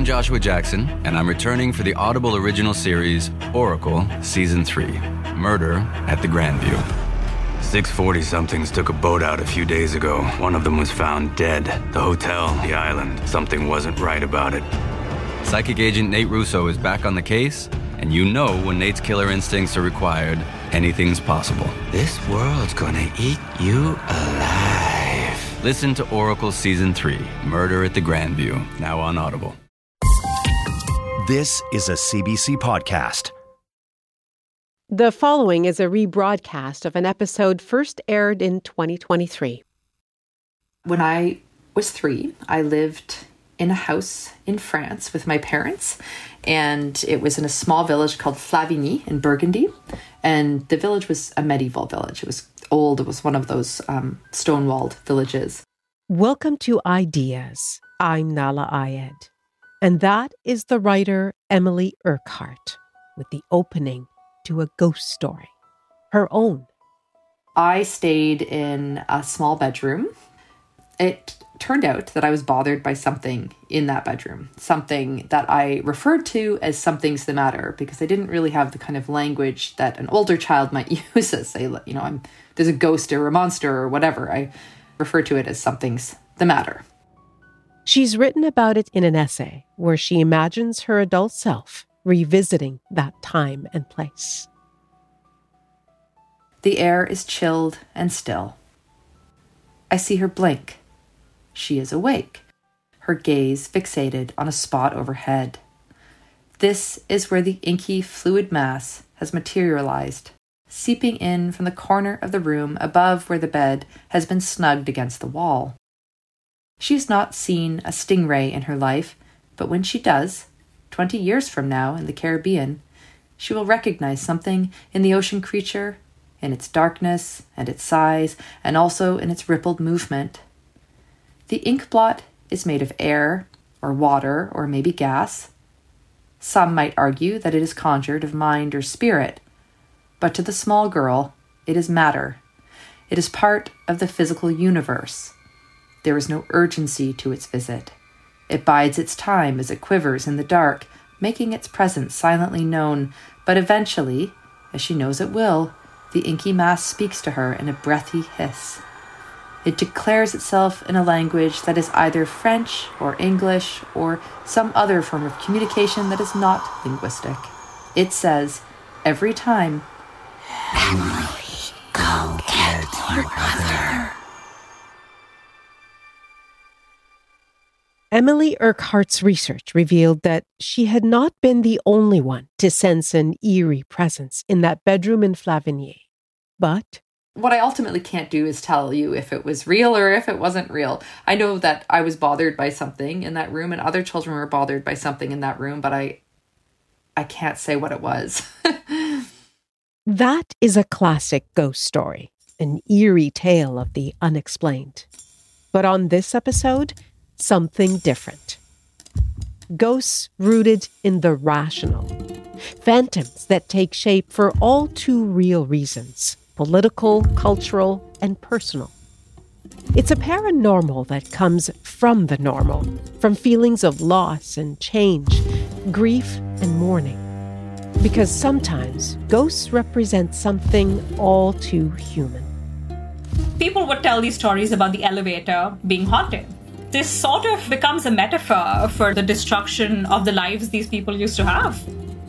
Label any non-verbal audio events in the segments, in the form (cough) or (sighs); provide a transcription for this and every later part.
I'm Joshua Jackson, and I'm returning for the Audible original series Oracle Season 3 Murder at the Grandview. 640 somethings took a boat out a few days ago. One of them was found dead. The hotel, the island, something wasn't right about it. Psychic agent Nate Russo is back on the case, and you know when Nate's killer instincts are required, anything's possible. This world's gonna eat you alive. Listen to Oracle Season 3 Murder at the Grandview, now on Audible. This is a CBC podcast. The following is a rebroadcast of an episode first aired in 2023. When I was three, I lived in a house in France with my parents, and it was in a small village called Flavigny in Burgundy. And the village was a medieval village. It was old, it was one of those um, stone walled villages. Welcome to Ideas. I'm Nahlah Ayed. And that is the writer Emily Urquhart with the opening to a ghost story, her own. I stayed in a small bedroom. It turned out that I was bothered by something in that bedroom, something that I referred to as something's the matter because I didn't really have the kind of language that an older child might (laughs) use as say, you know, I'm there's a ghost or a monster or whatever. I refer to it as something's the matter. She's written about it in an essay where she imagines her adult self revisiting that time and place. The air is chilled and still. I see her blink. She is awake, her gaze fixated on a spot overhead. This is where the inky fluid mass has materialized, seeping in from the corner of the room above where the bed has been snugged against the wall. She has not seen a stingray in her life, but when she does, twenty years from now in the Caribbean, she will recognize something in the ocean creature, in its darkness and its size, and also in its rippled movement. The ink blot is made of air, or water, or maybe gas. Some might argue that it is conjured of mind or spirit, but to the small girl, it is matter. It is part of the physical universe. There is no urgency to its visit. It bides its time as it quivers in the dark, making its presence silently known, but eventually, as she knows it will, the inky mass speaks to her in a breathy hiss. It declares itself in a language that is either French or English or some other form of communication that is not linguistic. It says, every time, Emily, go get your mother. Emily Urquhart's research revealed that she had not been the only one to sense an eerie presence in that bedroom in Flavigny. But what I ultimately can't do is tell you if it was real or if it wasn't real. I know that I was bothered by something in that room and other children were bothered by something in that room, but I I can't say what it was. (laughs) that is a classic ghost story, an eerie tale of the unexplained. But on this episode, something different. Ghosts rooted in the rational. Phantoms that take shape for all too real reasons political, cultural, and personal. It's a paranormal that comes from the normal, from feelings of loss and change, grief and mourning. Because sometimes ghosts represent something all too human. People would tell these stories about the elevator being haunted this sort of becomes a metaphor for the destruction of the lives these people used to have.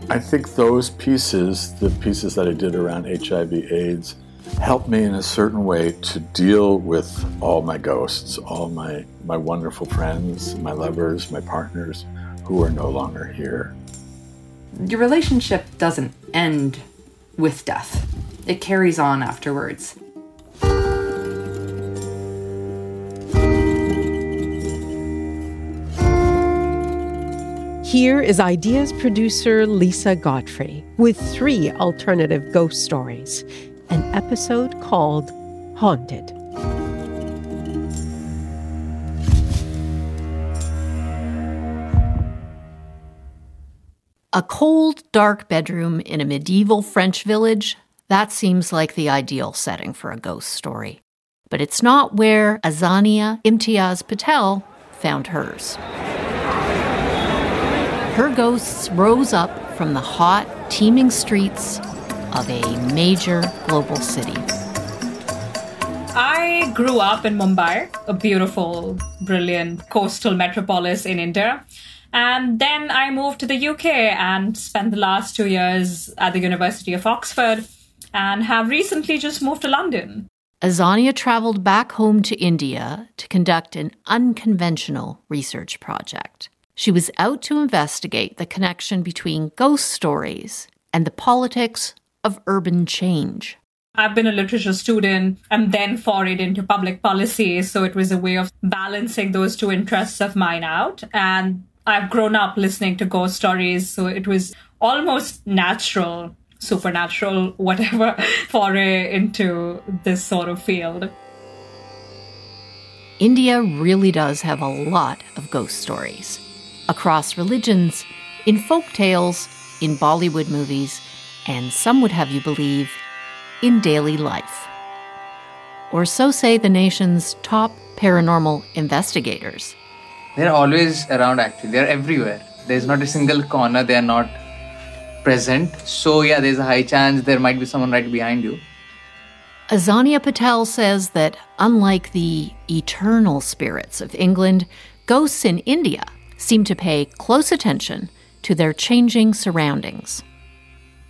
I think those pieces, the pieces that I did around HIV AIDS, helped me in a certain way to deal with all my ghosts, all my, my wonderful friends, my lovers, my partners who are no longer here. Your relationship doesn't end with death, it carries on afterwards. Here is Ideas producer Lisa Godfrey with three alternative ghost stories, an episode called Haunted. A cold, dark bedroom in a medieval French village, that seems like the ideal setting for a ghost story. But it's not where Azania Imtiaz Patel found hers. Her ghosts rose up from the hot, teeming streets of a major global city. I grew up in Mumbai, a beautiful, brilliant coastal metropolis in India. And then I moved to the UK and spent the last two years at the University of Oxford and have recently just moved to London. Azania traveled back home to India to conduct an unconventional research project. She was out to investigate the connection between ghost stories and the politics of urban change. I've been a literature student and then forayed into public policy. So it was a way of balancing those two interests of mine out. And I've grown up listening to ghost stories. So it was almost natural, supernatural, (laughs) whatever, (laughs) foray into this sort of field. India really does have a lot of ghost stories across religions, in folk tales, in Bollywood movies, and some would have you believe in daily life. Or so say the nation's top paranormal investigators. They're always around, actually. They're everywhere. There's not a single corner they're not present. So, yeah, there's a high chance there might be someone right behind you. Azania Patel says that unlike the eternal spirits of England, ghosts in India seem to pay close attention to their changing surroundings.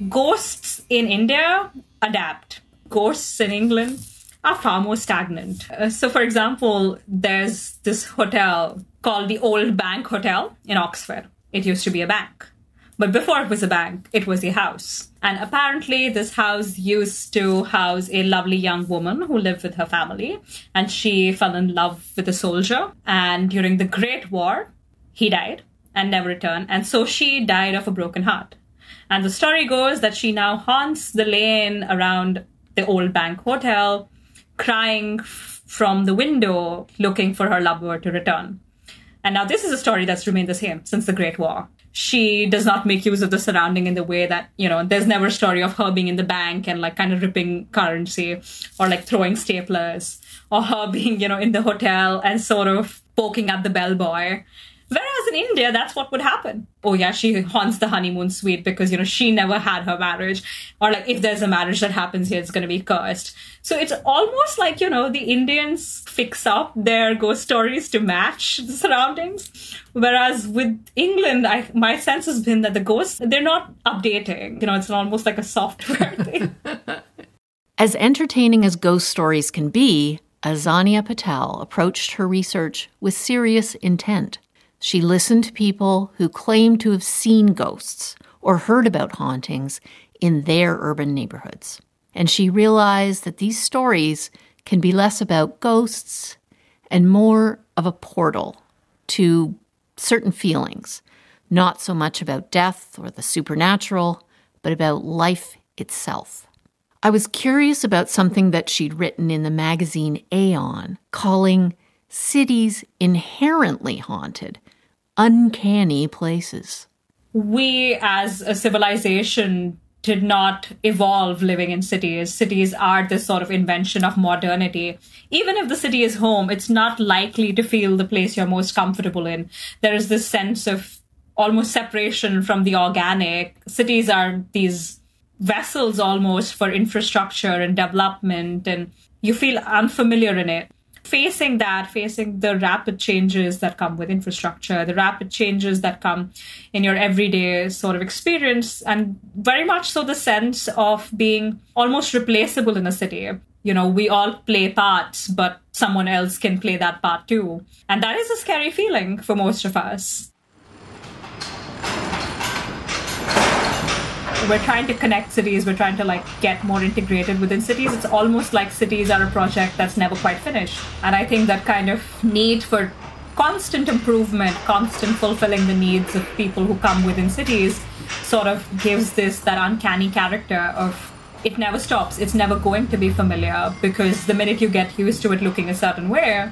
Ghosts in India adapt. Ghosts in England are far more stagnant. Uh, so, for example, there's this hotel called the Old Bank Hotel in Oxford. It used to be a bank. But before it was a bank, it was a house. And apparently, this house used to house a lovely young woman who lived with her family. And she fell in love with a soldier. And during the Great War, he died and never returned. And so she died of a broken heart. And the story goes that she now haunts the lane around the old bank hotel, crying from the window, looking for her lover to return. And now this is a story that's remained the same since the Great War. She does not make use of the surrounding in the way that, you know, there's never a story of her being in the bank and like kind of ripping currency or like throwing staplers or her being, you know, in the hotel and sort of poking at the bellboy Whereas in India, that's what would happen. Oh yeah, she haunts the honeymoon suite because, you know, she never had her marriage. Or like if there's a marriage that happens here, it's going to be cursed. So it's almost like, you know, the Indians fix up their ghost stories to match the surroundings. Whereas with England, I, my sense has been that the ghosts, they're not updating. You know, it's almost like a software (laughs) thing. As entertaining as ghost stories can be, Azania Patel approached her research with serious intent. She listened to people who claimed to have seen ghosts or heard about hauntings in their urban neighborhoods. And she realized that these stories can be less about ghosts and more of a portal to certain feelings, not so much about death or the supernatural, but about life itself. I was curious about something that she'd written in the magazine Aeon, calling cities inherently haunted uncanny places. We, as a civilization, did not evolve living in cities. Cities are this sort of invention of modernity. Even if the city is home, it's not likely to feel the place you're most comfortable in. There is this sense of almost separation from the organic. Cities are these vessels almost for infrastructure and development, and you feel unfamiliar in it facing that, facing the rapid changes that come with infrastructure, the rapid changes that come in your everyday sort of experience, and very much so the sense of being almost replaceable in a city. You know, we all play parts, but someone else can play that part too. And that is a scary feeling for most of us. We're trying to connect cities we're trying to like get more integrated within cities. It's almost like cities are a project that's never quite finished. And i think that kind of need for constant improvement constant fulfilling the needs of people who come within cities sort of gives this that uncanny character of it never stops it's never going to be familiar because the minute you get used to it looking a certain way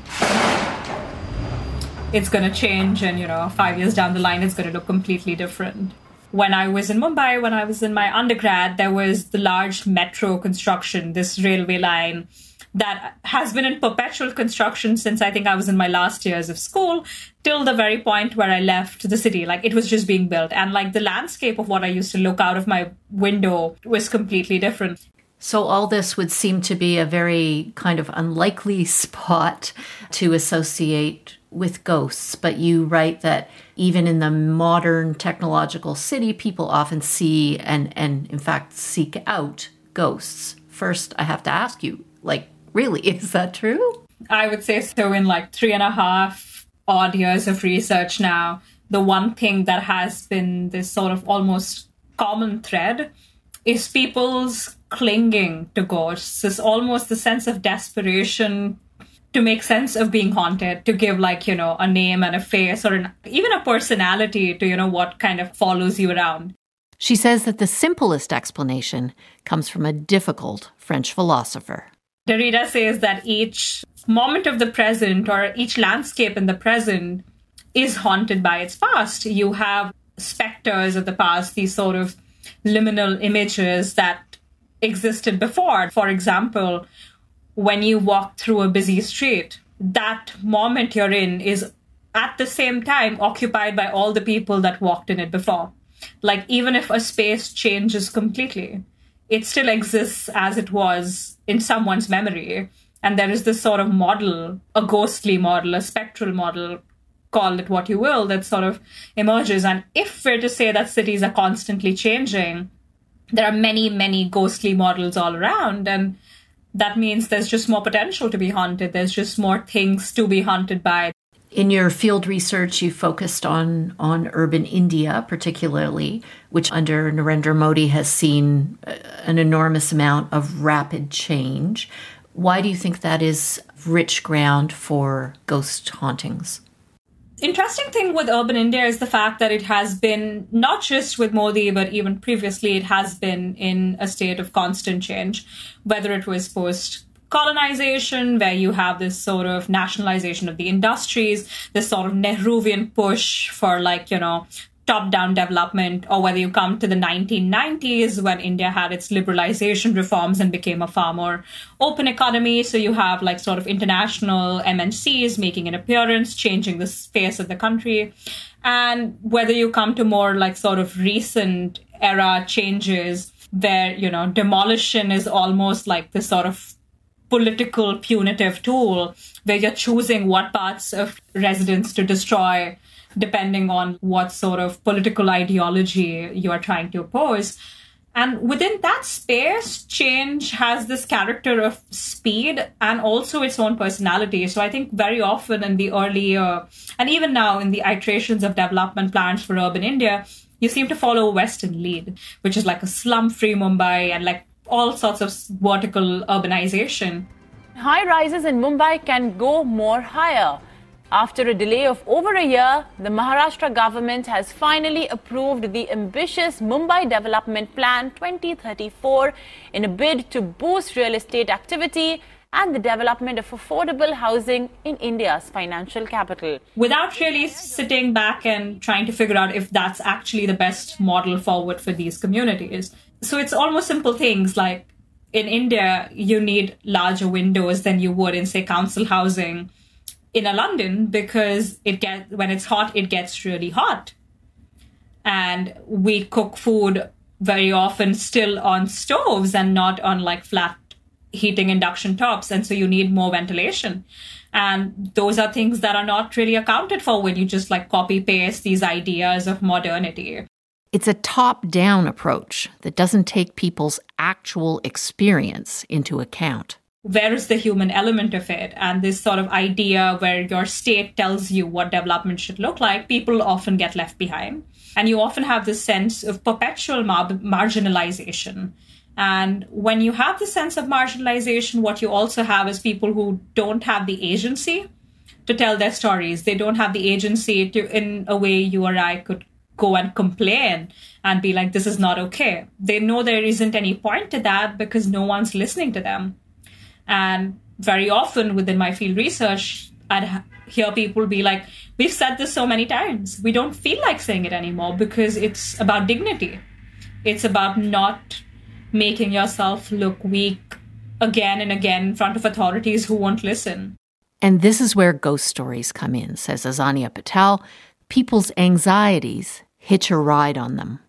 it's going to change and you know 5 years down the line it's going to look completely different when I was in Mumbai, when I was in my undergrad, there was the large metro construction, this railway line that has been in perpetual construction since I think I was in my last years of school till the very point where I left the city. Like it was just being built. And like the landscape of what I used to look out of my window was completely different. So, all this would seem to be a very kind of unlikely (laughs) spot to associate with ghosts. But you write that even in the modern technological city, people often see and, and in fact, seek out ghosts. First, I have to ask you, like, really, (laughs) is that true? I would say so in like three and a half odd years of research now. The one thing that has been this sort of almost common thread is people's clinging to ghosts. It's almost the sense of desperation to make sense of being haunted, to give like, you know, a name and a face or an, even a personality to, you know, what kind of follows you around. She says that the simplest explanation comes from a difficult French philosopher. Derrida says that each moment of the present or each landscape in the present is haunted by its past. You have specters of the past, these sort of liminal images that existed before. For example, when you walk through a busy street, that moment you're in is at the same time occupied by all the people that walked in it before. Like, even if a space changes completely, it still exists as it was in someone's memory. And there is this sort of model, a ghostly model, a spectral model, call it what you will, that sort of emerges. And if we're to say that cities are constantly changing, there are many, many ghostly models all around. And that means there's just more potential to be haunted. There's just more things to be haunted by. In your field research, you focused on, on urban India, particularly, which under Narendra Modi has seen uh, an enormous amount of rapid change. Why do you think that is rich ground for ghost hauntings? Interesting thing with urban India is the fact that it has been not just with Modi, but even previously, it has been in a state of constant change, whether it was post colonization, where you have this sort of nationalization of the industries, this sort of Nehruvian push for like, you know, top down development, or whether you come to the 1990s when India had its liberalization reforms and became a far more open economy. So you have like sort of international MNCs making an appearance, changing the face of the country. And whether you come to more like sort of recent era changes where, you know, demolition is almost like this sort of political punitive tool where you're choosing what parts of residents to destroy depending on what sort of political ideology you are trying to oppose. And within that space, change has this character of speed and also its own personality. So I think very often in the earlier, uh, and even now in the iterations of development plans for urban India, you seem to follow Western lead, which is like a slum free Mumbai and like all sorts of vertical urbanization. High rises in Mumbai can go more higher. After a delay of over a year, the Maharashtra government has finally approved the ambitious Mumbai Development Plan 2034 in a bid to boost real estate activity and the development of affordable housing in India's financial capital. Without really sitting back and trying to figure out if that's actually the best model forward for these communities. So it's almost simple things like in India, you need larger windows than you would in, say, council housing in a London because it get when it's hot, it gets really hot, and we cook food very often still on stoves and not on like flat heating induction tops, and so you need more ventilation. And those are things that are not really accounted for when you just like copy paste these ideas of modernity. It's a top down approach that doesn't take people's actual experience into account where is the human element of it? And this sort of idea where your state tells you what development should look like people often get left behind. And you often have this sense of perpetual mar- marginalization. And when you have the sense of marginalization what you also have is people who don't have the agency to tell their stories. They don't have the agency to in a way you or i could go and complain and be like this is not okay. They know there isn't any point to that because no one's listening to them. and very often within my field research, I'd hear people be like, We've said this so many times. We don't feel like saying it anymore because it's about dignity. It's about not making yourself look weak again and again in front of authorities who won't listen. And this is where ghost stories come in, says Azania Patel. People's anxieties hitch a ride on them.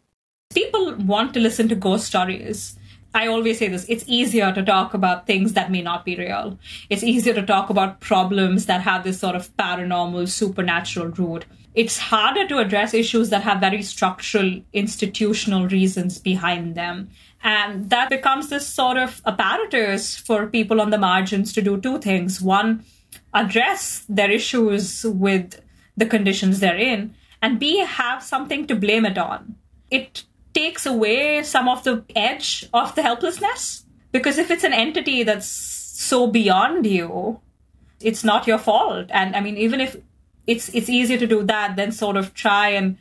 People want to listen to ghost stories. I always say this it's easier to talk about things that may not be real. It's easier to talk about problems that have this sort of paranormal, supernatural root. It's harder to address issues that have very structural, institutional reasons behind them. And that becomes this sort of apparatus for people on the margins to do two things. One, address their issues with the conditions they're in, and B, have something to blame it on. It takes away some of the edge of the helplessness. Because if it's an entity that's so beyond you, it's not your fault. And I mean, even if it's it's easier to do that than sort of try and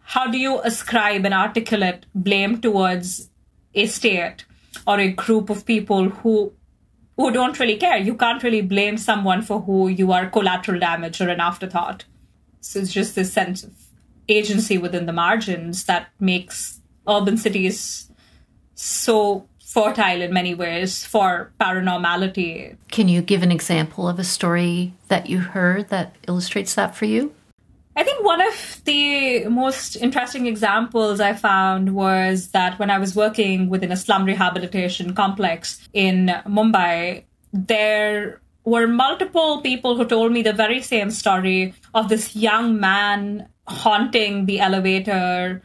how do you ascribe an articulate blame towards a state or a group of people who who don't really care. You can't really blame someone for who you are collateral damage or an afterthought. So it's just this sense of agency within the margins that makes urban cities so fertile in many ways for paranormality. Can you give an example of a story that you heard that illustrates that for you? I think one of the most interesting examples I found was that when I was working within a slum rehabilitation complex in Mumbai, there were multiple people who told me the very same story of this young man haunting the elevator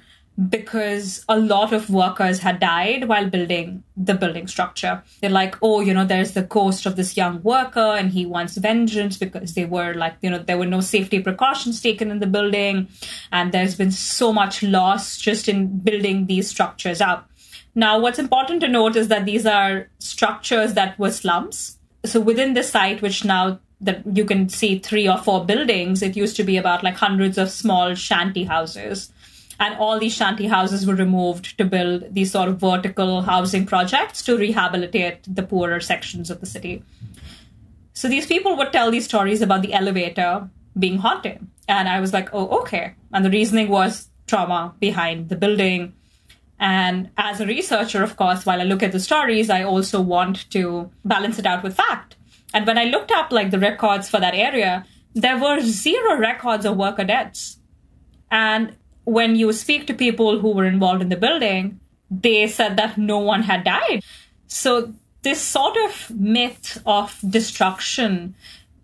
because a lot of workers had died while building the building structure. They're like, oh, you know, there's the ghost of this young worker and he wants vengeance because they were like, you know, there were no safety precautions taken in the building. And there's been so much loss just in building these structures up. Now, what's important to note is that these are structures that were slums. So within the site, which now that you can see three or four buildings, it used to be about like hundreds of small shanty houses and all these shanty houses were removed to build these sort of vertical housing projects to rehabilitate the poorer sections of the city. So these people would tell these stories about the elevator being haunted. And I was like, oh, okay. And the reasoning was trauma behind the building. And as a researcher, of course, while I look at the stories, I also want to balance it out with fact. And when I looked up like the records for that area, there were zero records of worker deaths. And when you speak to people who were involved in the building, they said that no one had died. So this sort of myth of destruction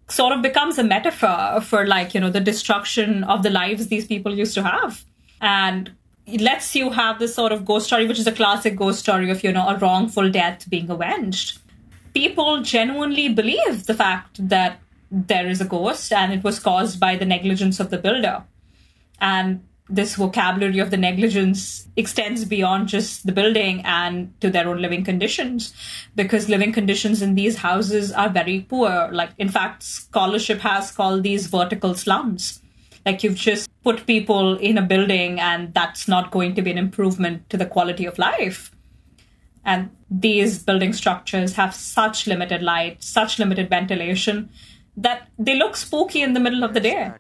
sort of becomes a metaphor for like, you know, the destruction of the lives these people used to have. And it lets you have this sort of ghost story, which is a classic ghost story of, you know, a wrongful death being avenged. People genuinely believe the fact that there is a ghost and it was caused by the negligence of the builder. And this vocabulary of the negligence extends beyond just the building and to their own living conditions because living conditions in these houses are very poor. Like in fact scholarship has called these vertical slums. Like you've just put people in a building and that's not going to be an improvement to the quality of life and these building structures have such limited light such limited ventilation that they look spooky in the middle of the day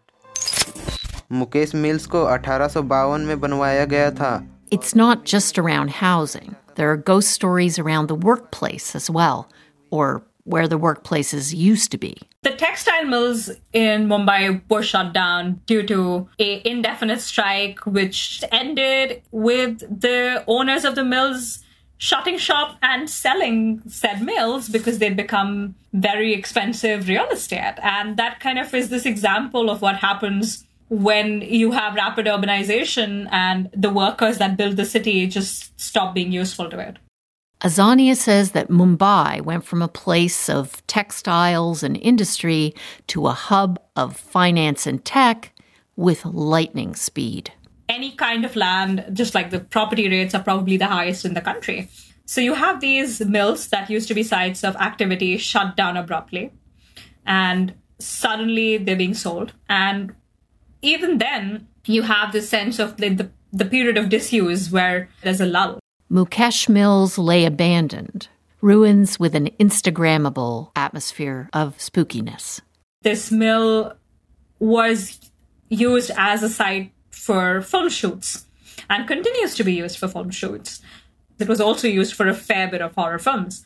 Mukesh mills को अठारह में बनवाया गया था It's not just around housing. There are ghost stories around the workplace as well, or where the workplaces used to be. The textile mills in Mumbai were shut down due to a indefinite strike which ended with the owners of the mills shutting shop and selling said mills because they'd become very expensive real estate. And that kind of is this example of what happens when you have rapid urbanization and the workers that build the city just stop being useful to it. Azania says that Mumbai went from a place of textiles and industry to a hub of finance and tech with lightning speed. Any kind of land, just like the property rates are probably the highest in the country. So you have these mills that used to be sites of activity shut down abruptly, and suddenly they're being sold. And even then, you have the sense of the, the, the period of disuse where there's a lull. Mukesh Mills lay abandoned, ruins with an Instagrammable atmosphere of spookiness. This mill was used as a site for film shoots and continues to be used for film shoots. It was also used for a fair bit of horror films.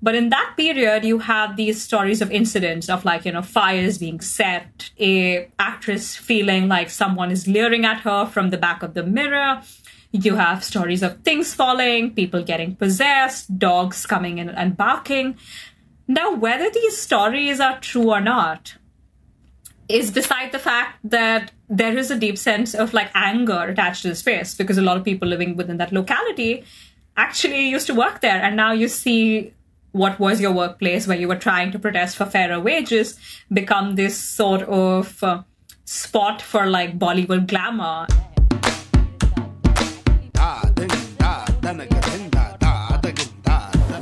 But in that period, you have these stories of incidents of like, you know, fires being set, a actress feeling like someone is leering at her from the back of the mirror. You have stories of things falling, people getting possessed, dogs coming in and barking. Now, whether these stories are true or not is beside the fact that there is a deep sense of like anger attached to the space because a lot of people living within that locality actually used to work there and now you see what was your workplace where you were trying to protest for fairer wages become this sort of uh, spot for like Bollywood glamour.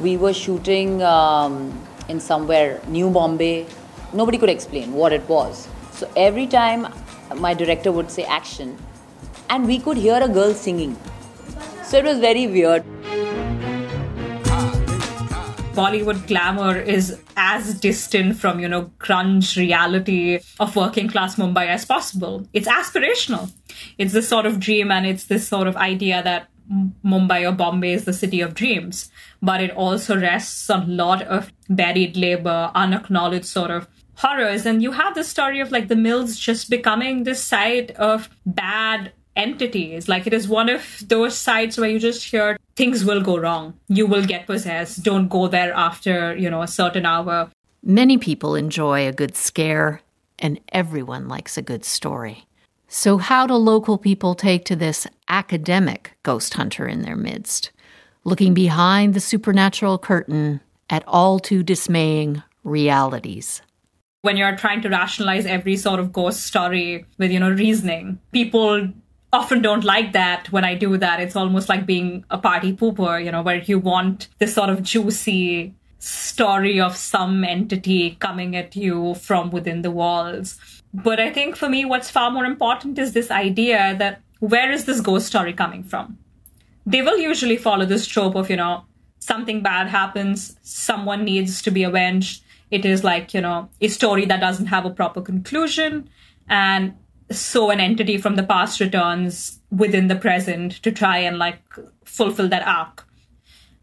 We were shooting um, in somewhere, New Bombay. Nobody could explain what it was. So every time my director would say action, and we could hear a girl singing. So it was very weird. Bollywood glamour is as distant from, you know, grunge reality of working class Mumbai as possible. It's aspirational. It's this sort of dream and it's this sort of idea that Mumbai or Bombay is the city of dreams. But it also rests on a lot of buried labor, unacknowledged sort of horrors. And you have the story of like the mills just becoming this site of bad entities. Like it is one of those sites where you just hear things will go wrong. You will get possessed. Don't go there after, you know, a certain hour. Many people enjoy a good scare, and everyone likes a good story. So, how do local people take to this academic ghost hunter in their midst, looking behind the supernatural curtain at all too dismaying realities? When you're trying to rationalize every sort of ghost story with, you know, reasoning, people often don't like that when I do that. It's almost like being a party pooper, you know, where you want this sort of juicy story of some entity coming at you from within the walls. But I think for me, what's far more important is this idea that where is this ghost story coming from? They will usually follow this trope of, you know, something bad happens, someone needs to be avenged. It is like, you know, a story that doesn't have a proper conclusion. And so an entity from the past returns within the present to try and like fulfill that arc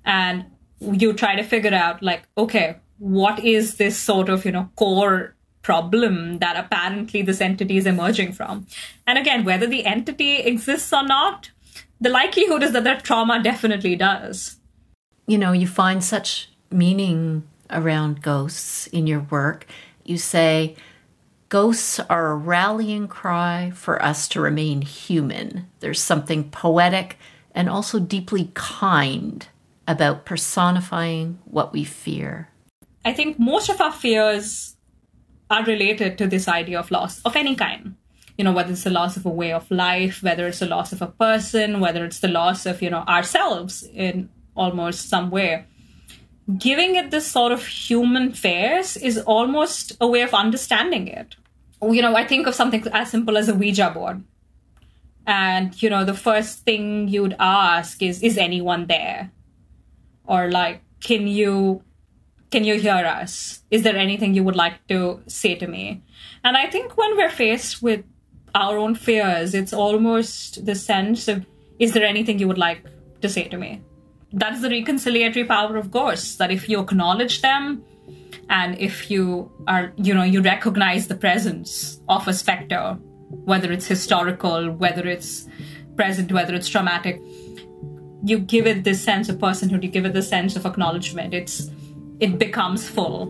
and you try to figure out like okay what is this sort of you know core problem that apparently this entity is emerging from and again whether the entity exists or not the likelihood is that that trauma definitely does you know you find such meaning around ghosts in your work you say Ghosts are a rallying cry for us to remain human. There's something poetic and also deeply kind about personifying what we fear. I think most of our fears are related to this idea of loss of any kind. You know, whether it's the loss of a way of life, whether it's the loss of a person, whether it's the loss of, you know, ourselves in almost some way giving it this sort of human face is almost a way of understanding it you know, I think of something as simple as a Ouija board. And, you know, the first thing you'd ask is, is anyone there? Or like, can you can you hear us? Is there anything you would like to say to me? And I think when we're faced with our own fears, it's almost the sense of, is there anything you would like to say to me? That's the reconciliatory power of ghosts, that if you acknowledge them, and if you are you know you recognize the presence of a specter whether it's historical whether it's present whether it's traumatic you give it this sense of personhood you give it the sense of acknowledgement. It's it becomes full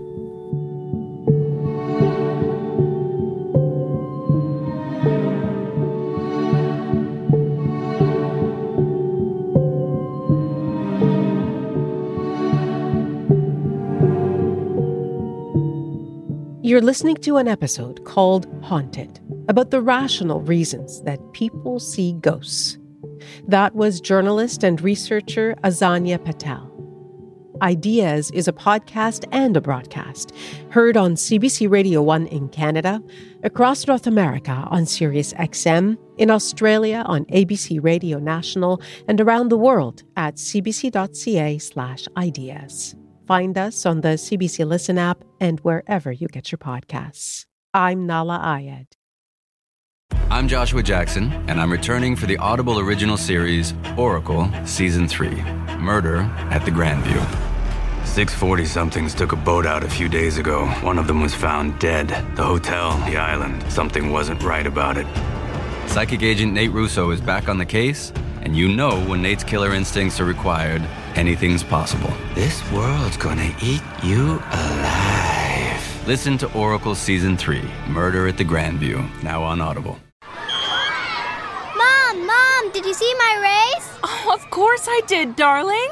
You're listening to an episode called Haunted about the rational reasons that people see ghosts. That was journalist and researcher Azania Patel. Ideas is a podcast and a broadcast, heard on CBC Radio 1 in Canada, across North America on Sirius XM, in Australia on ABC Radio National, and around the world at cbc.ca/ideas. Find us on the CBC Listen app and wherever you get your podcasts. I'm Nahlah Ayed. I'm Joshua Jackson, and I'm returning for the Audible original series Oracle Season 3 Murder at the Grandview. 640 somethings took a boat out a few days ago. One of them was found dead. The hotel, the island, something wasn't right about it. Psychic agent Nate Russo is back on the case, and you know when Nate's killer instincts are required, anything's possible. This world's gonna eat you alive. Listen to Oracle Season 3 Murder at the Grandview, now on Audible. Mom, Mom, did you see my race? Oh, of course I did, darling.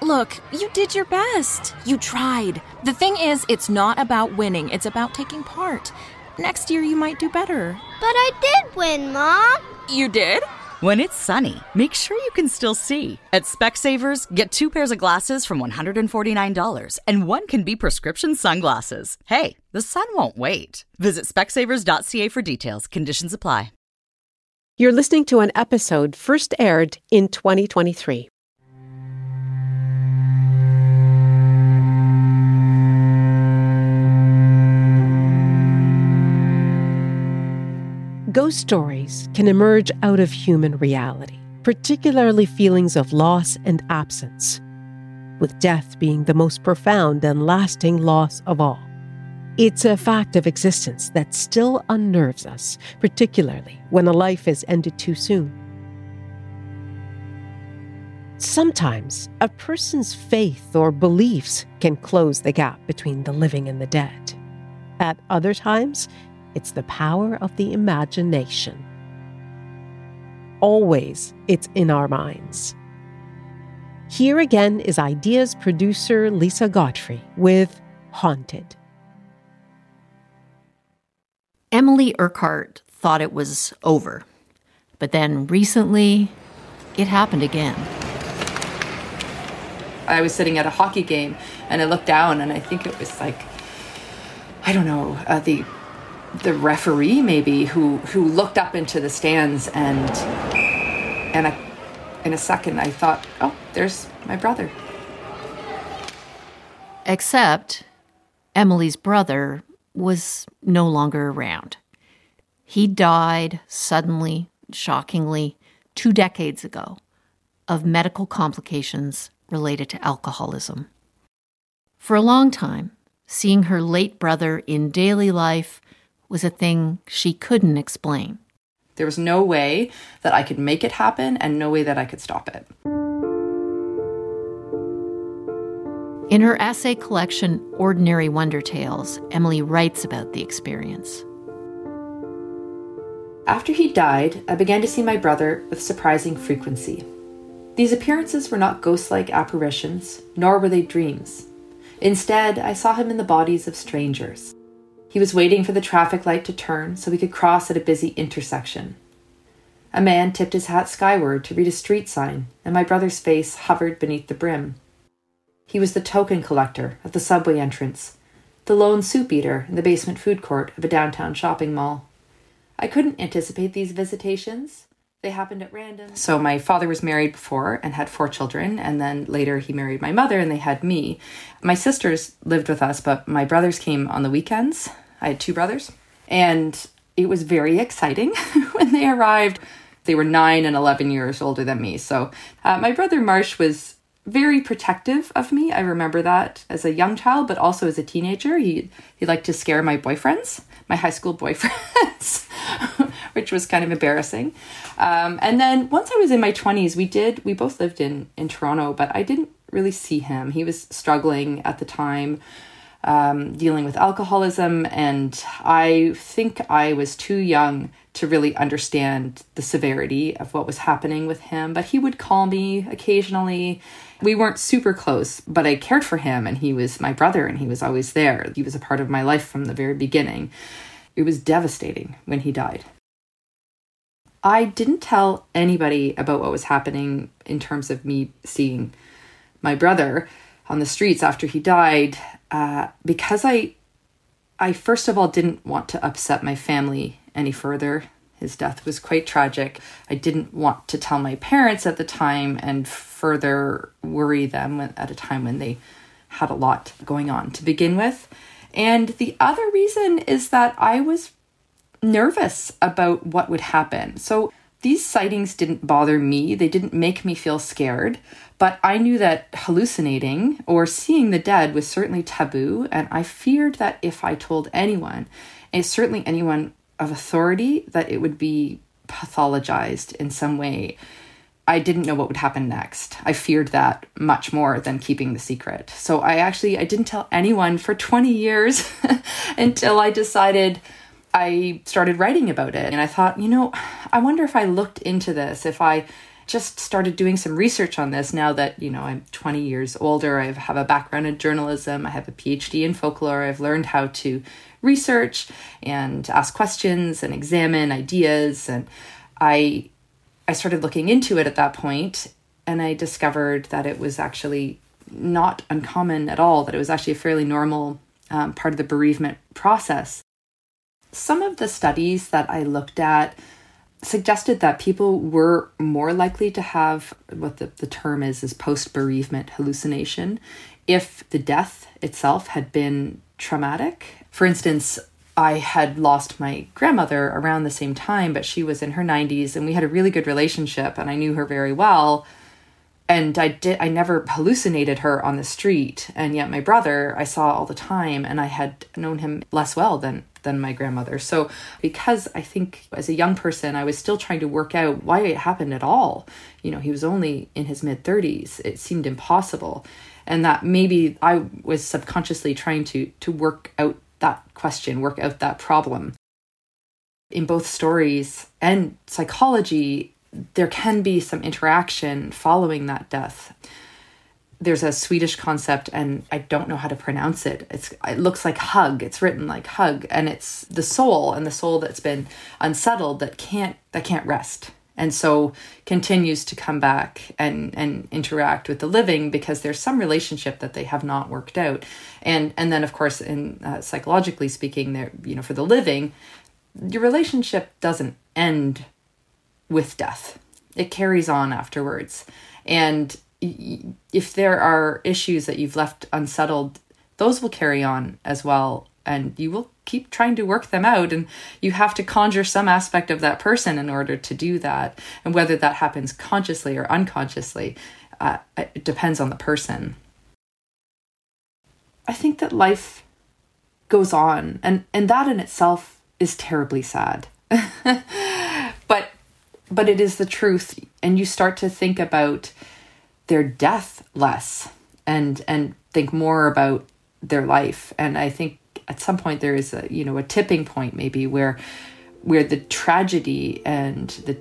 Look, you did your best. You tried. The thing is, it's not about winning, it's about taking part. Next year, you might do better. But I did win, Mom. You did? When it's sunny, make sure you can still see. At Specsavers, get two pairs of glasses from $149, and one can be prescription sunglasses. Hey, the sun won't wait. Visit specsavers.ca for details. Conditions apply. You're listening to an episode first aired in 2023. Ghost stories can emerge out of human reality, particularly feelings of loss and absence, with death being the most profound and lasting loss of all. It's a fact of existence that still unnerves us, particularly when a life is ended too soon. Sometimes a person's faith or beliefs can close the gap between the living and the dead. At other times, it's the power of the imagination. Always, it's in our minds. Here again is Ideas producer Lisa Godfrey with Haunted. Emily Urquhart thought it was over. But then recently, it happened again. I was sitting at a hockey game and I looked down and I think it was like, I don't know, uh, the the referee maybe who who looked up into the stands and and I, in a second I thought, oh, there's my brother. Except Emily's brother was no longer around. He died suddenly, shockingly, two decades ago of medical complications related to alcoholism. For a long time, seeing her late brother in daily life was a thing she couldn't explain. There was no way that I could make it happen and no way that I could stop it. In her essay collection, Ordinary Wonder Tales, Emily writes about the experience. After he died, I began to see my brother with surprising frequency. These appearances were not ghost like apparitions, nor were they dreams. Instead, I saw him in the bodies of strangers. He was waiting for the traffic light to turn so we could cross at a busy intersection. A man tipped his hat skyward to read a street sign, and my brother's face hovered beneath the brim. He was the token collector at the subway entrance, the lone soup eater in the basement food court of a downtown shopping mall. I couldn't anticipate these visitations. They happened at random. So, my father was married before and had four children, and then later he married my mother and they had me. My sisters lived with us, but my brothers came on the weekends. I had two brothers, and it was very exciting (laughs) when they arrived. They were nine and 11 years older than me. So, uh, my brother Marsh was very protective of me. I remember that as a young child, but also as a teenager. He, he liked to scare my boyfriends, my high school (laughs) boyfriends, which was kind of embarrassing. Um, and then once I was in my 20s, we did, we both lived in, in Toronto, but I didn't really see him. He was struggling at the time. Um, dealing with alcoholism, and I think I was too young to really understand the severity of what was happening with him. But he would call me occasionally. We weren't super close, but I cared for him, and he was my brother, and he was always there. He was a part of my life from the very beginning. It was devastating when he died. I didn't tell anybody about what was happening in terms of me seeing my brother on the streets after he died uh, because I I first of all didn't want to upset my family any further. His death was quite tragic. I didn't want to tell my parents at the time and further worry them at a time when they had a lot going on to begin with. And the other reason is that I was nervous about what would happen. So These sightings didn't bother me, they didn't make me feel scared, but I knew that hallucinating or seeing the dead was certainly taboo, and I feared that if I told anyone, and certainly anyone of authority, that it would be pathologized in some way. I didn't know what would happen next. I feared that much more than keeping the secret. So I actually I didn't tell anyone for 20 years (laughs) until I decided I started writing about it. And I thought, you know, I wonder if I looked into this, if I just started doing some research on this now that, you know, I'm 20 years older, I have a background in journalism, I have a PhD in folklore, I've learned how to research and ask questions and examine ideas and I I started looking into it at that point and I discovered that it was actually not uncommon at all, that it was actually a fairly normal um, part of the bereavement process. Some of the studies that I looked at suggested that people were more likely to have what the, the term is is post bereavement hallucination if the death itself had been traumatic. For instance, I had lost my grandmother around the same time, but she was in her 90s and we had a really good relationship and I knew her very well. And I did I never hallucinated her on the street. And yet my brother I saw all the time and I had known him less well than than my grandmother. So because I think as a young person I was still trying to work out why it happened at all. You know, he was only in his mid 30s. It seemed impossible. And that maybe I was subconsciously trying to to work out that question, work out that problem. In both stories and psychology, there can be some interaction following that death. There's a Swedish concept, and I don't know how to pronounce it. It's it looks like hug. It's written like hug, and it's the soul and the soul that's been unsettled that can't that can't rest and so continues to come back and and interact with the living because there's some relationship that they have not worked out and and then of course in uh, psychologically speaking there you know for the living your relationship doesn't end with death it carries on afterwards and if there are issues that you've left unsettled those will carry on as well and you will keep trying to work them out and you have to conjure some aspect of that person in order to do that and whether that happens consciously or unconsciously uh, it depends on the person. I think that life goes on and and that in itself is terribly sad. (laughs) But but it is the truth and you start to think about their death less and and think more about their life and i think at some point there is a you know a tipping point maybe where where the tragedy and the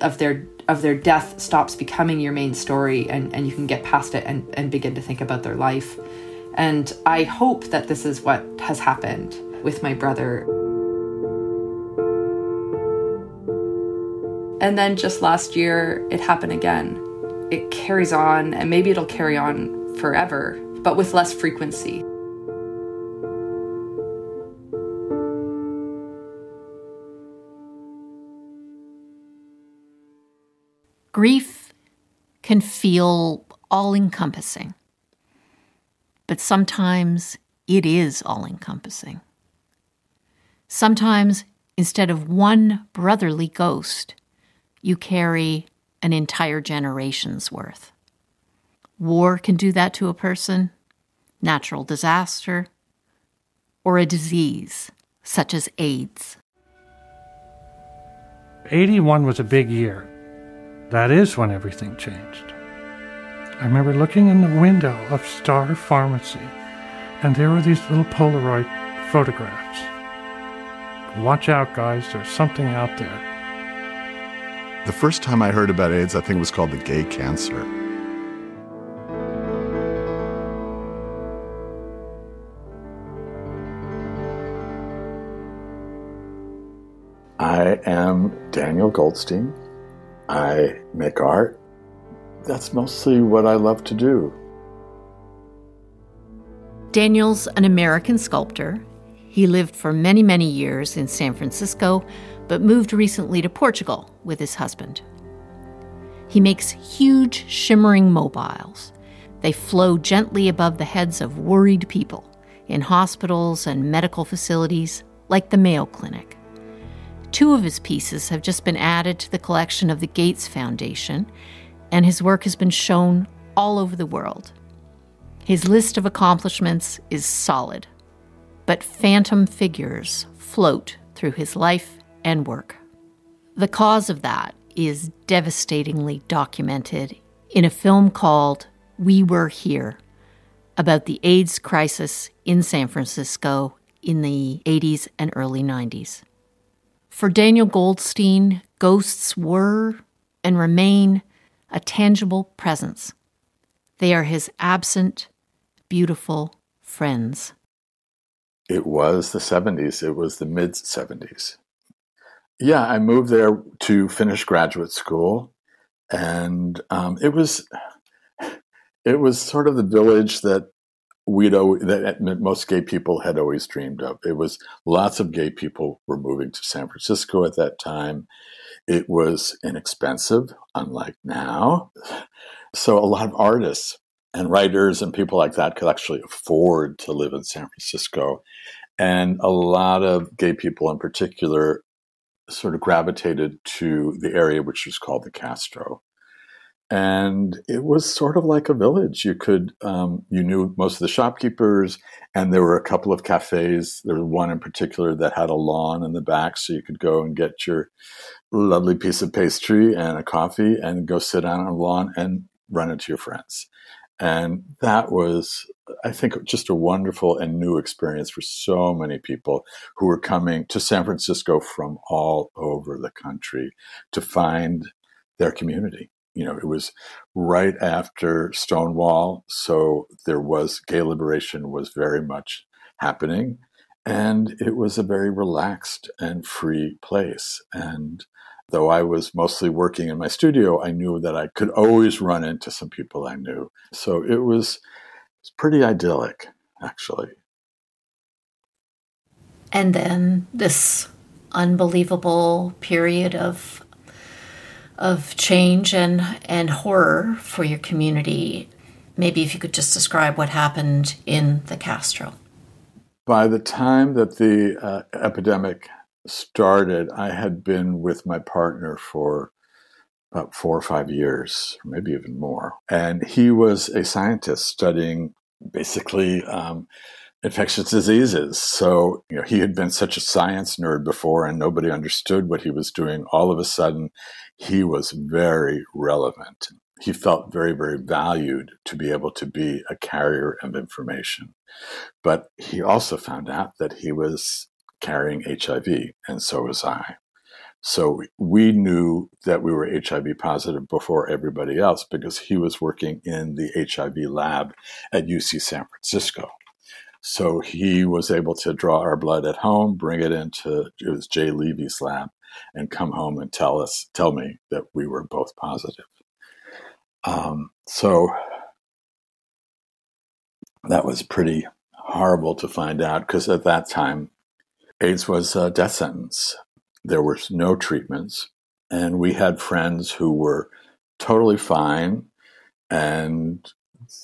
of their of their death stops becoming your main story and, and you can get past it and, and begin to think about their life. And I hope that this is what has happened with my brother. And then just last year, it happened again. It carries on, and maybe it'll carry on forever, but with less frequency. Grief can feel all encompassing, but sometimes it is all encompassing. Sometimes, instead of one brotherly ghost, you carry an entire generation's worth. War can do that to a person, natural disaster, or a disease such as AIDS. 81 was a big year. That is when everything changed. I remember looking in the window of Star Pharmacy, and there were these little Polaroid photographs. Watch out, guys, there's something out there. The first time I heard about AIDS, I think it was called the gay cancer. I am Daniel Goldstein. I make art. That's mostly what I love to do. Daniel's an American sculptor. He lived for many, many years in San Francisco, but moved recently to Portugal with his husband. He makes huge, shimmering mobiles. They flow gently above the heads of worried people in hospitals and medical facilities like the Mayo Clinic. Two of his pieces have just been added to the collection of the Gates Foundation, and his work has been shown all over the world. His list of accomplishments is solid, but phantom figures float through his life and work. The cause of that is devastatingly documented in a film called We Were Here about the AIDS crisis in San Francisco in the 80s and early 90s. For Daniel Goldstein, ghosts were and remain a tangible presence. They are his absent, beautiful friends. It was the 70s, it was the mid 70s. Yeah, I moved there to finish graduate school, and um, it was it was sort of the village that we'd that most gay people had always dreamed of. It was lots of gay people were moving to San Francisco at that time. It was inexpensive, unlike now. So a lot of artists and writers and people like that could actually afford to live in San Francisco. And a lot of gay people in particular sort of gravitated to the area which was called the Castro and it was sort of like a village. You could, um, you knew most of the shopkeepers, and there were a couple of cafes. There was one in particular that had a lawn in the back, so you could go and get your lovely piece of pastry and a coffee, and go sit down on a lawn and run into your friends. And that was, I think, just a wonderful and new experience for so many people who were coming to San Francisco from all over the country to find their community you know, it was right after Stonewall, so there was gay liberation was very much happening, and it was a very relaxed and free place. And though I was mostly working in my studio, I knew that I could always run into some people I knew. So it was, pretty idyllic, actually. And then this unbelievable period of of change and, and horror for your community. Maybe if you could just describe what happened in the Castro. By the time that the uh, epidemic started, I had been with my partner for about four or five years, maybe even more. And he was a scientist studying basically um, infectious diseases. So, you know, he had been such a science nerd before and nobody understood what he was doing. All of a sudden, he was very relevant. He felt very, very valued to be able to be a carrier of information. But he also found out that he was carrying HIV, and so was I. So we knew that we were HIV positive before everybody else because he was working in the HIV lab at UC San Francisco. So he was able to draw our blood at home, bring it into it was Jay Levy's lab, and come home and tell us, tell me that we were both positive. Um, so that was pretty horrible to find out because at that time, AIDS was a death sentence. There were no treatments, and we had friends who were totally fine, and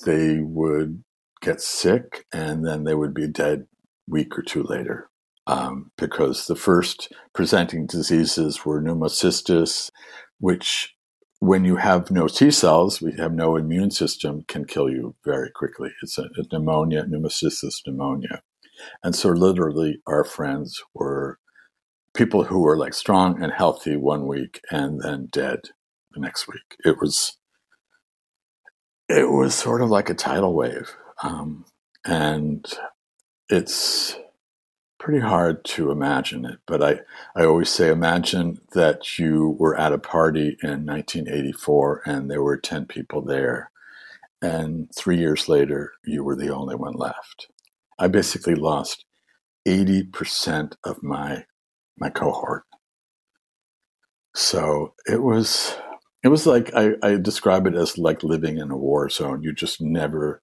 they would get sick and then they would be dead week or two later. Um, because the first presenting diseases were pneumocystis, which, when you have no T cells, we have no immune system, can kill you very quickly. It's a, a pneumonia, pneumocystis pneumonia. And so, literally, our friends were people who were like strong and healthy one week and then dead the next week. It was it was sort of like a tidal wave. Um, and it's pretty hard to imagine it, but I, I always say imagine that you were at a party in 1984 and there were 10 people there, and three years later, you were the only one left. I basically lost 80% of my, my cohort. So it was, it was like, I, I describe it as like living in a war zone. You just never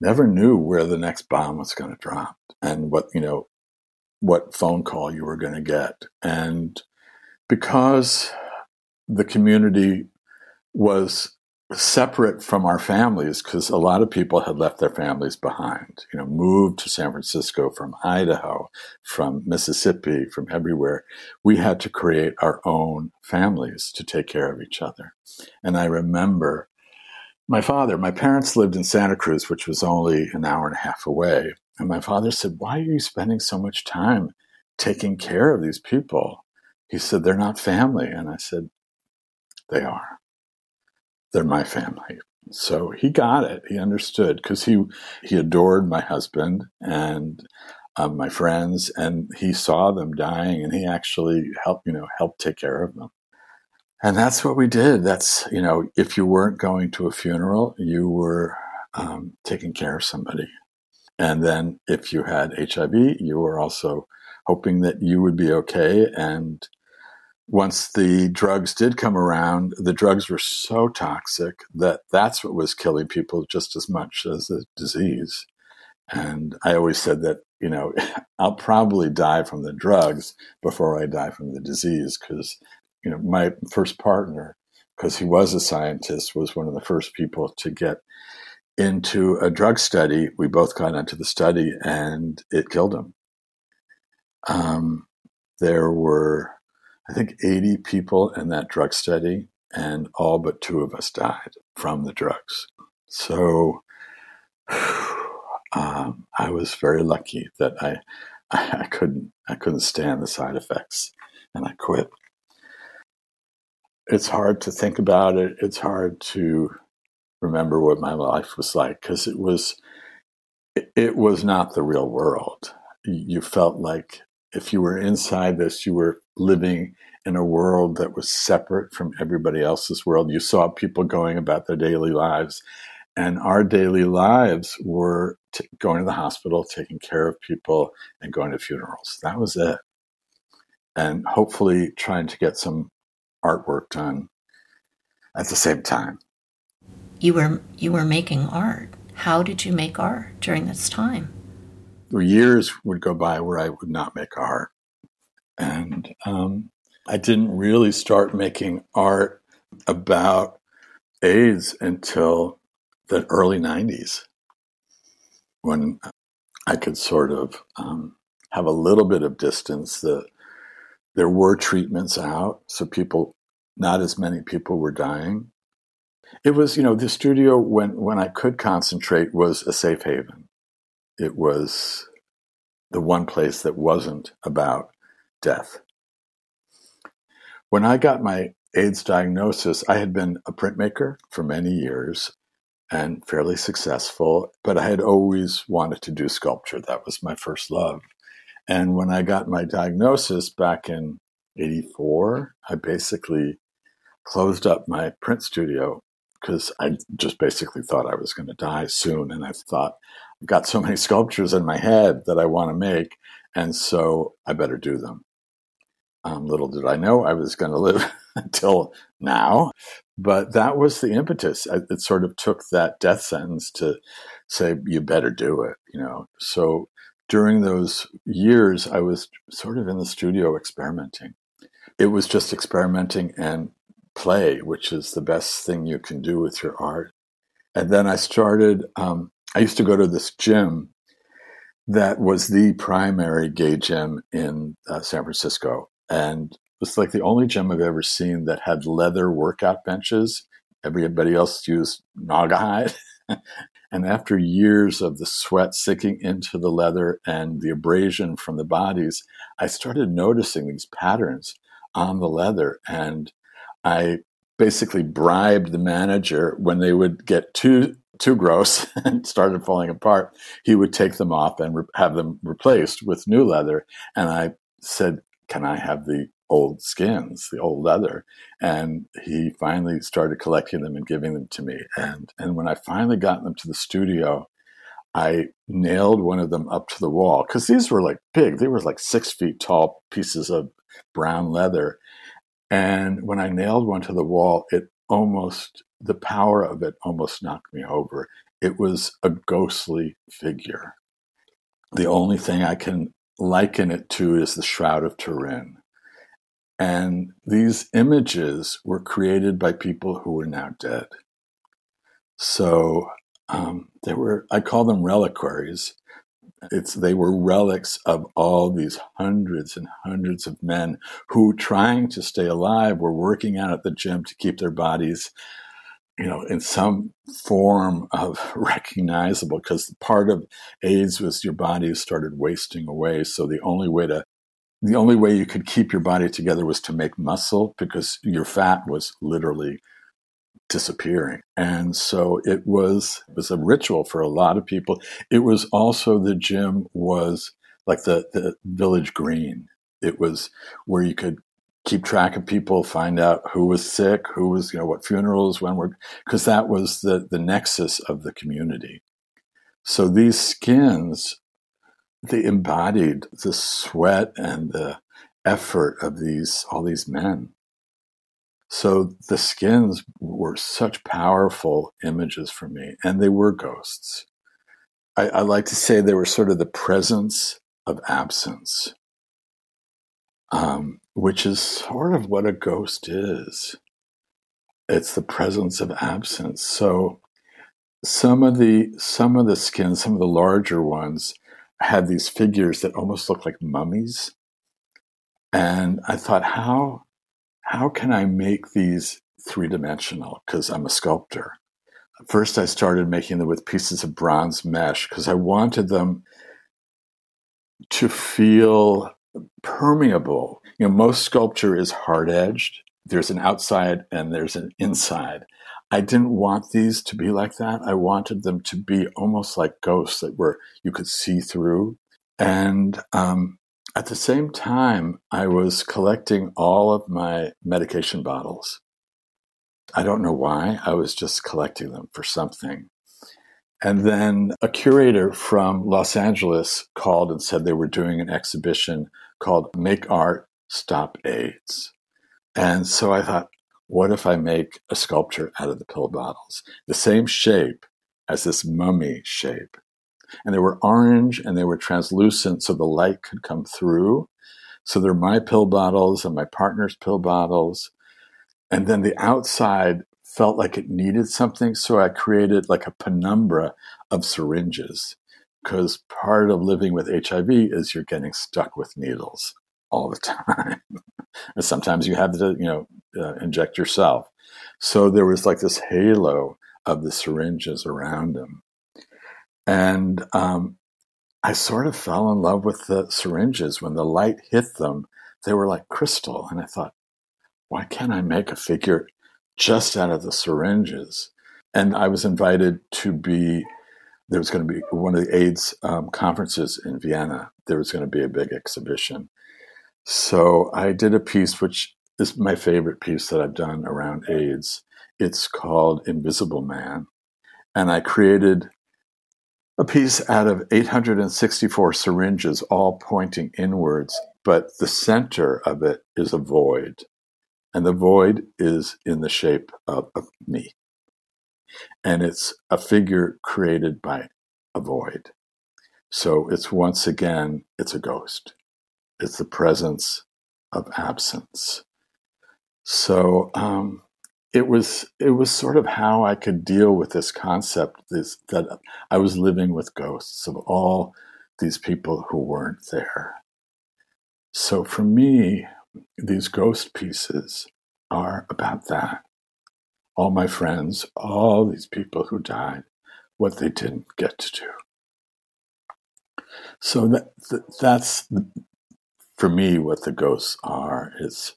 never knew where the next bomb was going to drop and what, you know, what phone call you were going to get. And because the community was separate from our families because a lot of people had left their families behind, you know, moved to San Francisco from Idaho, from Mississippi, from everywhere. We had to create our own families to take care of each other. And I remember my father, my parents lived in Santa Cruz, which was only an hour and a half away. And my father said, Why are you spending so much time taking care of these people? He said, They're not family. And I said, They are. They're my family. So he got it. He understood because he he adored my husband and um, my friends, and he saw them dying, and he actually helped you know helped take care of them. And that's what we did. That's you know if you weren't going to a funeral, you were um, taking care of somebody, and then if you had HIV, you were also hoping that you would be okay and once the drugs did come around, the drugs were so toxic that that's what was killing people just as much as the disease. And I always said that, you know, (laughs) I'll probably die from the drugs before I die from the disease because, you know, my first partner, because he was a scientist, was one of the first people to get into a drug study. We both got into the study and it killed him. Um, there were I think, 80 people in that drug study, and all but two of us died from the drugs. So (sighs) um, I was very lucky that I, (laughs) I couldn't I couldn't stand the side effects, and I quit. It's hard to think about it. It's hard to remember what my life was like because it was it was not the real world. You felt like if you were inside this, you were living in a world that was separate from everybody else's world. You saw people going about their daily lives. And our daily lives were going to the hospital, taking care of people, and going to funerals. That was it. And hopefully trying to get some artwork done at the same time. You were you were making art. How did you make art during this time? Years would go by where I would not make art. And um, I didn't really start making art about AIDS until the early 90s when I could sort of um, have a little bit of distance. that there were treatments out, so people, not as many people were dying. It was, you know, the studio when, when I could concentrate was a safe haven. It was the one place that wasn't about death. When I got my AIDS diagnosis, I had been a printmaker for many years and fairly successful, but I had always wanted to do sculpture. That was my first love. And when I got my diagnosis back in 84, I basically closed up my print studio because I just basically thought I was going to die soon. And I thought, I've got so many sculptures in my head that I want to make. And so I better do them. Um, little did I know I was going to live (laughs) until now. But that was the impetus. It sort of took that death sentence to say, you better do it, you know. So during those years, I was sort of in the studio experimenting. It was just experimenting and play, which is the best thing you can do with your art. And then I started, um, I used to go to this gym that was the primary gay gym in uh, San Francisco and it's like the only gym I've ever seen that had leather workout benches. Everybody else used Naugahyde. and after years of the sweat sinking into the leather and the abrasion from the bodies, I started noticing these patterns on the leather. And I basically bribed the manager when they would get too too gross (laughs) and started falling apart he would take them off and have them replaced with new leather and i said can I have the old skins, the old leather? And he finally started collecting them and giving them to me. And, and when I finally got them to the studio, I nailed one of them up to the wall because these were like big. They were like six feet tall pieces of brown leather. And when I nailed one to the wall, it almost, the power of it almost knocked me over. It was a ghostly figure. The only thing I can liken it to is the Shroud of Turin. And these images were created by people who are now dead. So um, they were, I call them reliquaries. It's, they were relics of all these hundreds and hundreds of men who, trying to stay alive, were working out at the gym to keep their bodies you know, in some form of (laughs) recognizable, because part of AIDS was your body started wasting away. So the only way to, the only way you could keep your body together was to make muscle because your fat was literally disappearing. And so it was, it was a ritual for a lot of people. It was also the gym was like the, the village green. It was where you could keep track of people, find out who was sick, who was, you know, what funerals, when were, because that was the, the nexus of the community. So these skins, they embodied the sweat and the effort of these, all these men. So the skins were such powerful images for me, and they were ghosts. I, I like to say they were sort of the presence of absence um, which is sort of what a ghost is. It's the presence of absence. So some of the some of the skins, some of the larger ones, had these figures that almost looked like mummies. And I thought, how how can I make these three dimensional? Because I'm a sculptor. First, I started making them with pieces of bronze mesh because I wanted them to feel permeable. You know, most sculpture is hard edged. There's an outside and there's an inside. I didn't want these to be like that. I wanted them to be almost like ghosts that were you could see through. And um, at the same time, I was collecting all of my medication bottles. I don't know why. I was just collecting them for something. And then a curator from Los Angeles called and said they were doing an exhibition called Make Art, Stop AIDS. And so I thought, what if I make a sculpture out of the pill bottles? The same shape as this mummy shape. And they were orange and they were translucent so the light could come through. So they're my pill bottles and my partner's pill bottles. And then the outside felt like it needed something. So I created like a penumbra of syringes because part of living with HIV is you're getting stuck with needles all the (laughs) time. and sometimes you have to, you know, uh, inject yourself. So there was like this halo of the syringes around him. And um, I sort of fell in love with the syringes. When the light hit them, they were like crystal. And I thought, why can't I make a figure just out of the syringes? And I was invited to be there was going to be one of the AIDS um, conferences in Vienna. There was going to be a big exhibition. So I did a piece, which is my favorite piece that I've done around AIDS. It's called Invisible Man. And I created a piece out of 864 syringes, all pointing inwards, but the center of it is a void. And the void is in the shape of, of me and it's a figure created by a void. So it's once again, it's a ghost. It's the presence of absence. So um, it was it was sort of how I could deal with this concept this, that I was living with ghosts of all these people who weren't there. So for me, these ghost pieces are about that all my friends, all these people who died, what they didn't get to do. So that, that that's for me what the ghosts are. It's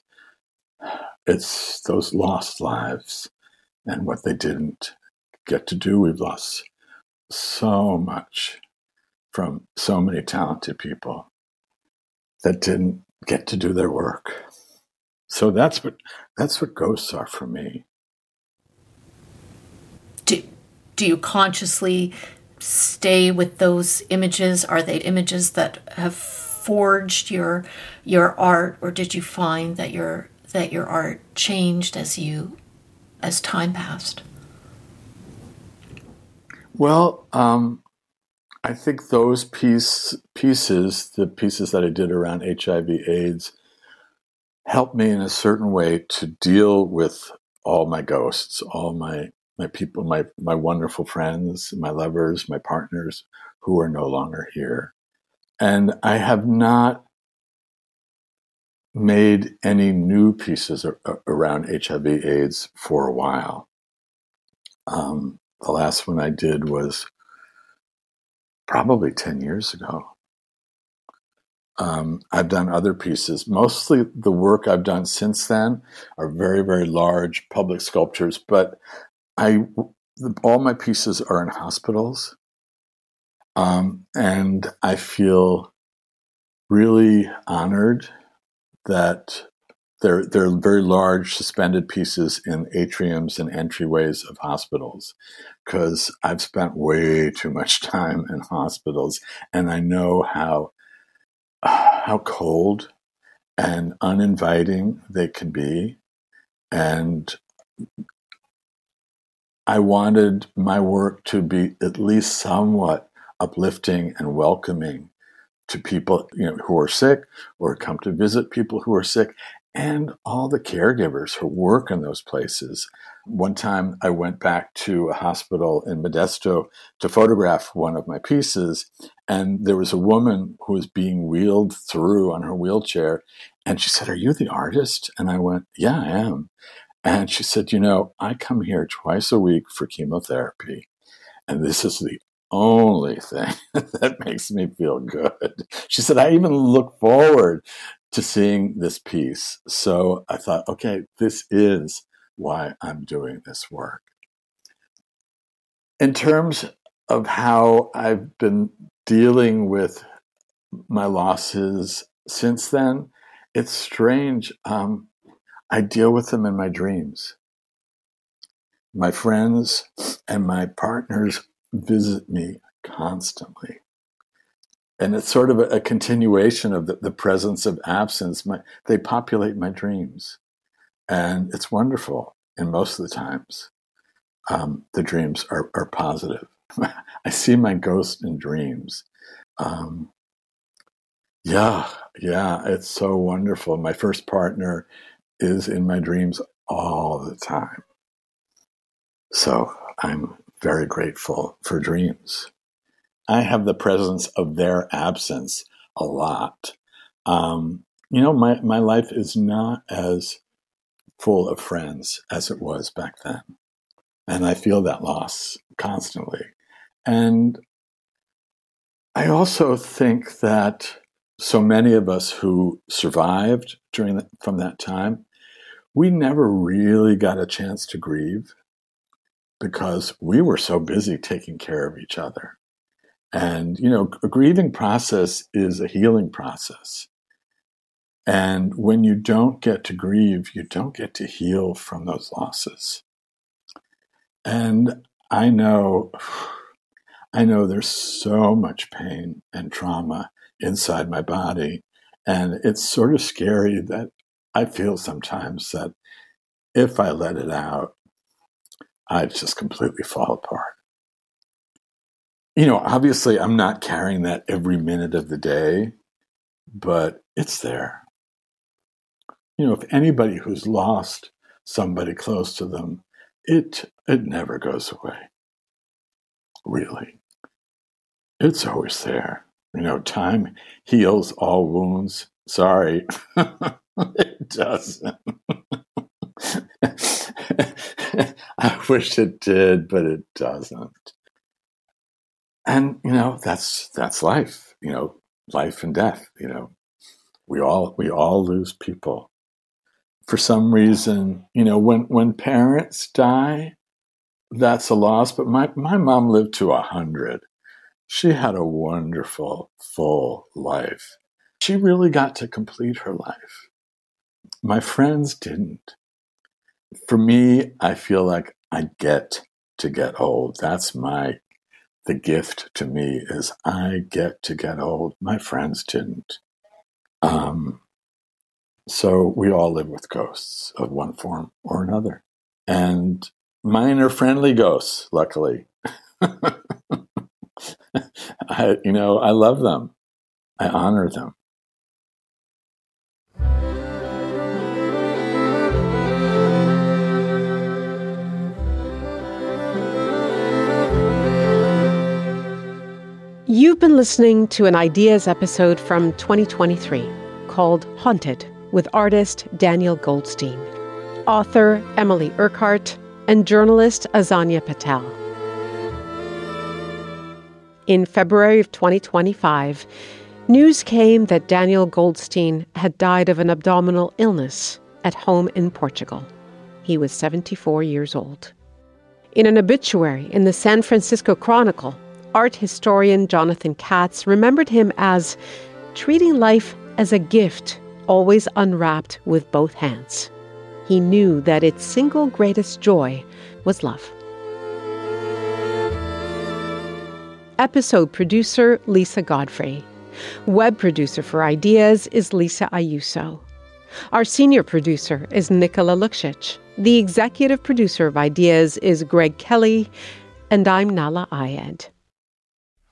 it's those lost lives and what they didn't get to do. We've lost so much from so many talented people that didn't get to do their work. So that's what that's what ghosts are for me do, do you consciously stay with those images? Are they images that have forged your your art, or did you find that your that your art changed as you as time passed? Well, um, I think those piece, pieces, the pieces that I did around HIV/AIDS, helped me in a certain way to deal with all my ghosts, all my my people, my my wonderful friends, my lovers, my partners who are no longer here. And I have not made any new pieces around HIV AIDS for a while. Um, the last one I did was probably 10 years ago. Um, I've done other pieces. Mostly the work I've done since then are very, very large public sculptures, but I all my pieces are in hospitals. Um, and I feel really honored that they're, they're very large suspended pieces in atriums and entryways of hospitals because I've spent way too much (laughs) time in hospitals and I know how (sighs) how cold and uninviting they can be and I wanted my work to be at least somewhat uplifting and welcoming to people you know, who are sick or come to visit people who are sick and all the caregivers who work in those places. One time I went back to a hospital in Modesto to photograph one of my pieces, and there was a woman who was being wheeled through on her wheelchair. And she said, Are you the artist? And I went, Yeah, I am. And she said, You know, I come here twice a week for chemotherapy, and this is the only thing (laughs) that makes me feel good. She said, I even look forward to seeing this piece. So I thought, okay, this is why I'm doing this work. In terms of how I've been dealing with my losses since then, it's strange. Um, I deal with them in my dreams. My friends and my partners visit me constantly. And it's sort of a, a continuation of the, the, presence of absence. My, they populate my dreams. And it's wonderful. And most of the times, um, the dreams are, are positive. (laughs) I see my ghost in dreams. Um, yeah, yeah, it's so wonderful. My first partner is in my dreams all the time. So I'm very grateful for dreams. I have the presence of their absence a lot. Um, you know, my, my life is not as full of friends as it was back then. And I feel that loss constantly. And I also think that so many of us who survived during the, from that time, we never really got a chance to grieve because we were so busy taking care of each other. And, you know, a grieving process is a healing process. And when you don't get to grieve, you don't get to heal from those losses. And I know, (sighs) I know there's so much pain and trauma inside my body. And it's sort of scary that I feel sometimes that if I let it out, I'd just completely fall apart. You know, obviously, I'm not carrying that every minute of the day, but it's there. You know, if anybody who's lost somebody close to them, it it never goes away. Really. It's always there. You know, time heals all wounds. Sorry. (laughs) it doesn't. (laughs) (laughs) I wish it did, but it doesn't. And you know, that's that's life. You know, life and death. You know, we all we all lose people. For some reason, you know, when when parents die, that's a loss. But my my mom lived to a hundred. She had a wonderful, full life. She really got to complete her life. My friends didn't for me, I feel like I get to get old. That's my the gift to me is I get to get old. My friends didn't. Um, so we all live with ghosts of one form or another, and mine are friendly ghosts. Luckily, (laughs) I you know I love them. I honor them. You've been listening to an Ideas episode from 2023 called Haunted with artist Daniel Goldstein, author Emily Urquhart, and journalist Azania Patel. In February of 2025, news came that Daniel Goldstein had died of an abdominal illness at home in Portugal. He was 74 years old. In an obituary in the San Francisco Chronicle, art historian Jonathan Katz remembered him as treating life as a gift, always unwrapped with both hands. He knew that its single greatest joy was love. Episode producer Lisa Godfrey. Web producer for Ideas is Lisa Ayuso. Our senior producer is Nicola Luksic. The executive producer of Ideas is Greg Kelly, and I'm Nahlah Ayed.